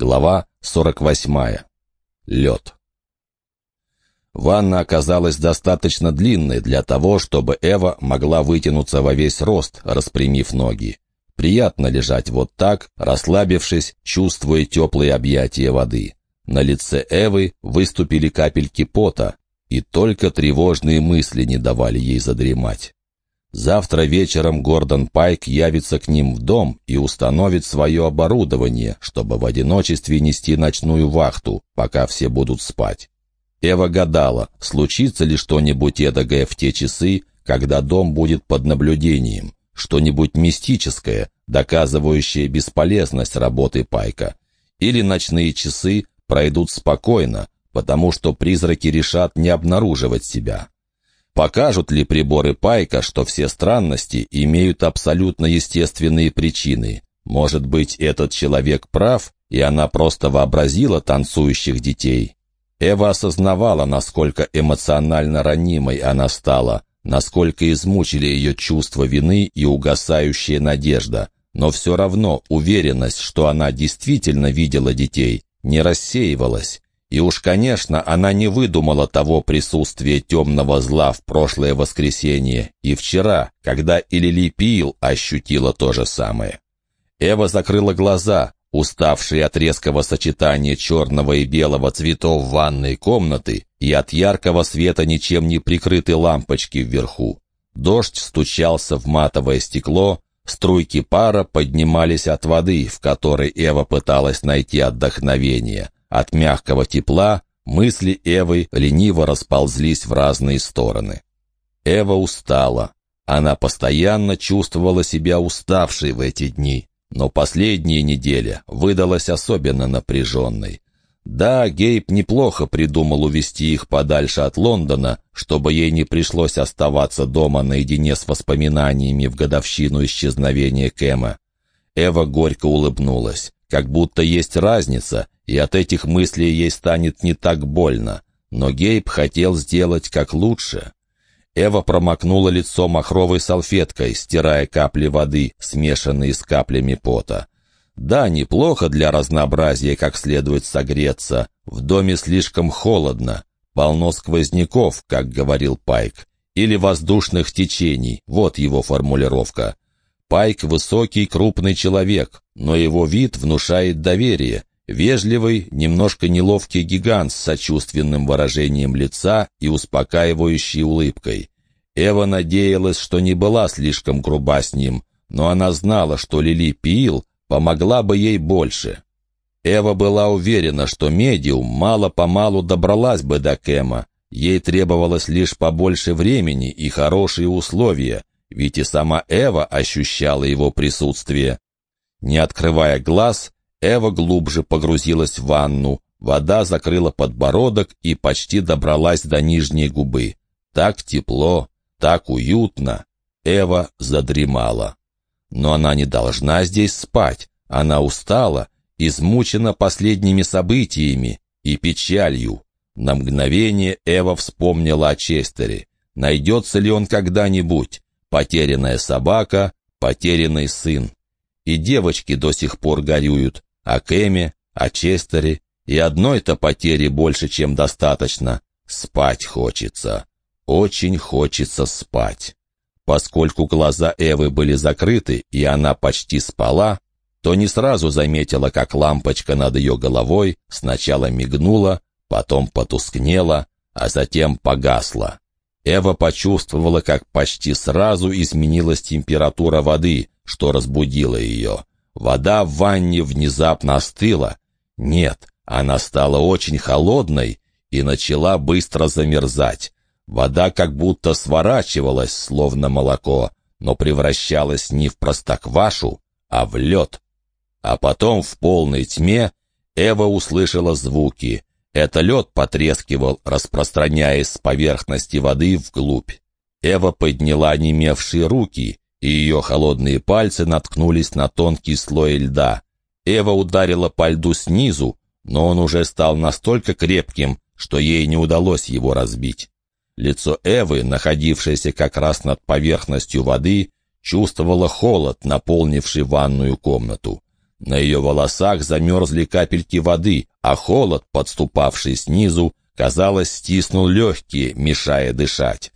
Глава 48. Лед. Ванна оказалась достаточно длинной для того, чтобы Эва могла вытянуться во весь рост, распрямив ноги. Приятно лежать вот так, расслабившись, чувствуя теплые объятия воды. На лице Эвы выступили капельки пота, и только тревожные мысли не давали ей задремать. Завтра вечером Гордон Пайк явится к ним в дом и установит свое оборудование, чтобы в одиночестве нести ночную вахту, пока все будут спать. Эва гадала, случится ли что-нибудь эдакое в те часы, когда дом будет под наблюдением, что-нибудь мистическое, доказывающее бесполезность работы Пайка. Или ночные часы пройдут спокойно, потому что призраки решат не обнаруживать себя. Покажут ли приборы Пайка, что все странности имеют абсолютно естественные причины? Может быть, этот человек прав, и она просто вообразила танцующих детей? Эва осознавала, насколько эмоционально ранимой она стала, насколько измучили ее чувство вины и угасающая надежда, но все равно уверенность, что она действительно видела детей, не рассеивалась. И уж, конечно, она не выдумала того присутствия темного зла в прошлое воскресенье и вчера, когда Илили Пил ощутила то же самое. Эва закрыла глаза, уставшие от резкого сочетания черного и белого цветов ванной комнаты и от яркого света ничем не прикрытой лампочки вверху. Дождь стучался в матовое стекло, струйки пара поднимались от воды, в которой Эва пыталась найти отдохновение — от мягкого тепла мысли Эвы лениво расползлись в разные стороны. Эва устала. Она постоянно чувствовала себя уставшей в эти дни, но последняя неделя выдалась особенно напряженной. Да, Гейб неплохо придумал увести их подальше от Лондона, чтобы ей не пришлось оставаться дома наедине с воспоминаниями в годовщину исчезновения Кэма. Эва горько улыбнулась, как будто есть разница, и от этих мыслей ей станет не так больно. Но Гейб хотел сделать как лучше. Эва промокнула лицо махровой салфеткой, стирая капли воды, смешанные с каплями пота. Да, неплохо для разнообразия как следует согреться. В доме слишком холодно. Полно сквозняков, как говорил Пайк. Или воздушных течений, вот его формулировка. Пайк — высокий, крупный человек, но его вид внушает доверие, Вежливый, немножко неловкий гигант с сочувственным выражением лица и успокаивающей улыбкой. Эва надеялась, что не была слишком груба с ним, но она знала, что Лили Пиил помогла бы ей больше. Эва была уверена, что медиум мало-помалу добралась бы до Кэма. Ей требовалось лишь побольше времени и хорошие условия, ведь и сама Эва ощущала его присутствие. Не открывая глаз, Эва глубже погрузилась в ванну. Вода закрыла подбородок и почти добралась до нижней губы. Так тепло, так уютно. Эва задремала. Но она не должна здесь спать. Она устала, измучена последними событиями и печалью. На мгновение Эва вспомнила о Честере. Найдется ли он когда-нибудь? Потерянная собака, потерянный сын. И девочки до сих пор горюют о Кэме, о Честере, и одной-то потери больше, чем достаточно. Спать хочется. Очень хочется спать. Поскольку глаза Эвы были закрыты, и она почти спала, то не сразу заметила, как лампочка над ее головой сначала мигнула, потом потускнела, а затем погасла. Эва почувствовала, как почти сразу изменилась температура воды, что разбудило ее. Вода в ванне внезапно остыла. Нет, она стала очень холодной и начала быстро замерзать. Вода как будто сворачивалась, словно молоко, но превращалась не в простоквашу, а в лед. А потом в полной тьме Эва услышала звуки. Это лед потрескивал, распространяясь с поверхности воды вглубь. Эва подняла немевшие руки и ее холодные пальцы наткнулись на тонкий слой льда. Эва ударила по льду снизу, но он уже стал настолько крепким, что ей не удалось его разбить. Лицо Эвы, находившееся как раз над поверхностью воды, чувствовало холод, наполнивший ванную комнату. На ее волосах замерзли капельки воды, а холод, подступавший снизу, казалось, стиснул легкие, мешая дышать.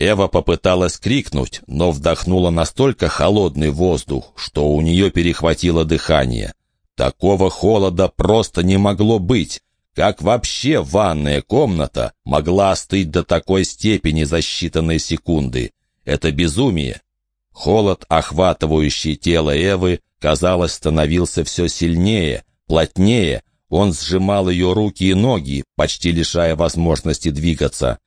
Эва попыталась крикнуть, но вдохнула настолько холодный воздух, что у нее перехватило дыхание. Такого холода просто не могло быть. Как вообще ванная комната могла остыть до такой степени за считанные секунды? Это безумие. Холод, охватывающий тело Эвы, казалось, становился все сильнее, плотнее. Он сжимал ее руки и ноги, почти лишая возможности двигаться.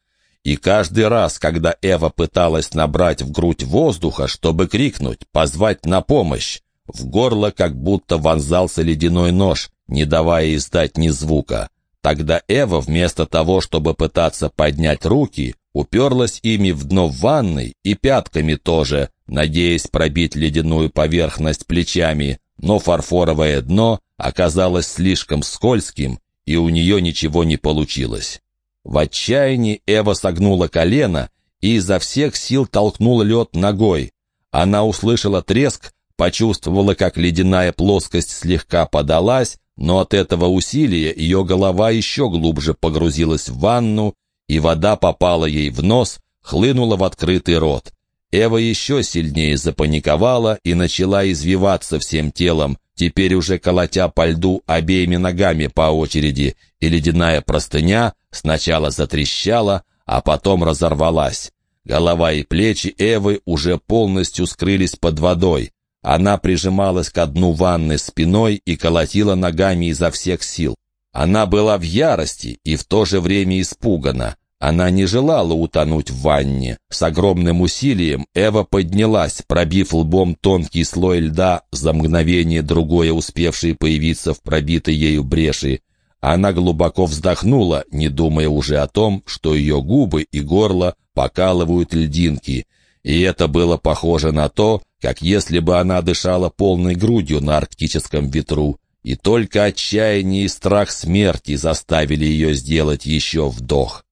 И каждый раз, когда Эва пыталась набрать в грудь воздуха, чтобы крикнуть, позвать на помощь, в горло как будто вонзался ледяной нож, не давая издать ни звука. Тогда Эва, вместо того, чтобы пытаться поднять руки, уперлась ими в дно ванной и пятками тоже, надеясь пробить ледяную поверхность плечами, но фарфоровое дно оказалось слишком скользким, и у нее ничего не получилось. В отчаянии Эва согнула колено и изо всех сил толкнула лед ногой. Она услышала треск, почувствовала, как ледяная плоскость слегка подалась, но от этого усилия ее голова еще глубже погрузилась в ванну, и вода попала ей в нос, хлынула в открытый рот. Эва еще сильнее запаниковала и начала извиваться всем телом, теперь уже колотя по льду обеими ногами по очереди, и ледяная простыня сначала затрещала, а потом разорвалась. Голова и плечи Эвы уже полностью скрылись под водой. Она прижималась к дну ванны спиной и колотила ногами изо всех сил. Она была в ярости и в то же время испугана. Она не желала утонуть в ванне. С огромным усилием Эва поднялась, пробив лбом тонкий слой льда, за мгновение другое успевший появиться в пробитой ею бреши. Она глубоко вздохнула, не думая уже о том, что ее губы и горло покалывают льдинки. И это было похоже на то, как если бы она дышала полной грудью на арктическом ветру, и только отчаяние и страх смерти заставили ее сделать еще вдох.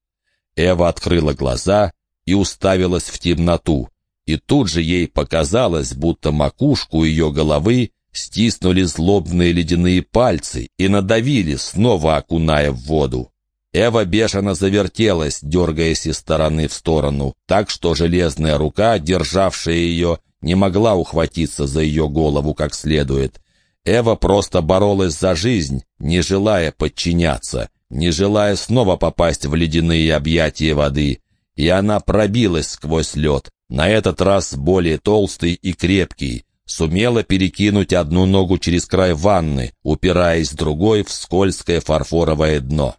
Эва открыла глаза и уставилась в темноту, и тут же ей показалось, будто макушку ее головы стиснули злобные ледяные пальцы и надавили, снова окуная в воду. Эва бешено завертелась, дергаясь из стороны в сторону, так что железная рука, державшая ее, не могла ухватиться за ее голову как следует. Эва просто боролась за жизнь, не желая подчиняться, не желая снова попасть в ледяные объятия воды. И она пробилась сквозь лед, на этот раз более толстый и крепкий, сумела перекинуть одну ногу через край ванны, упираясь другой в скользкое фарфоровое дно.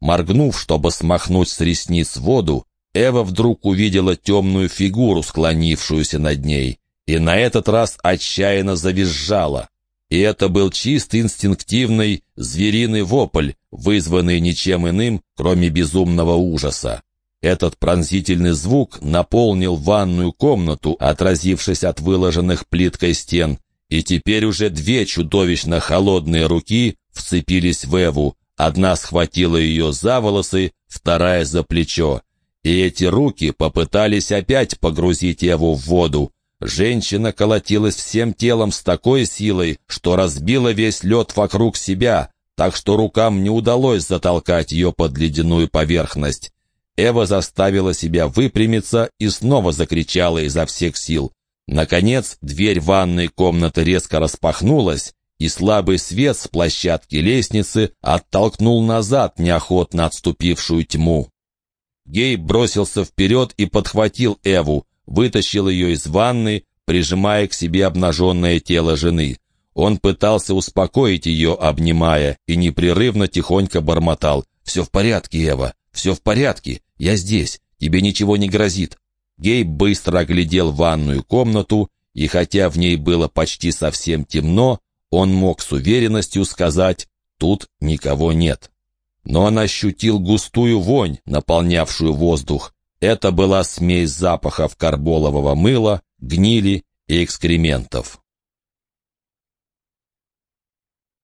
Моргнув, чтобы смахнуть с ресниц воду, Эва вдруг увидела темную фигуру, склонившуюся над ней, и на этот раз отчаянно завизжала. И это был чисто инстинктивный звериный вопль, вызванный ничем иным, кроме безумного ужаса. Этот пронзительный звук наполнил ванную комнату, отразившись от выложенных плиткой стен, и теперь уже две чудовищно холодные руки вцепились в Эву, Одна схватила ее за волосы, вторая за плечо. И эти руки попытались опять погрузить Еву в воду. Женщина колотилась всем телом с такой силой, что разбила весь лед вокруг себя, так что рукам не удалось затолкать ее под ледяную поверхность. Эва заставила себя выпрямиться и снова закричала изо всех сил. Наконец, дверь ванной комнаты резко распахнулась, и слабый свет с площадки лестницы оттолкнул назад неохотно отступившую тьму. Гей бросился вперед и подхватил Эву, вытащил ее из ванны, прижимая к себе обнаженное тело жены. Он пытался успокоить ее, обнимая, и непрерывно тихонько бормотал. «Все в порядке, Эва, все в порядке, я здесь, тебе ничего не грозит». Гей быстро оглядел ванную комнату, и хотя в ней было почти совсем темно, он мог с уверенностью сказать «тут никого нет». Но он ощутил густую вонь, наполнявшую воздух. Это была смесь запахов карболового мыла, гнили и экскрементов.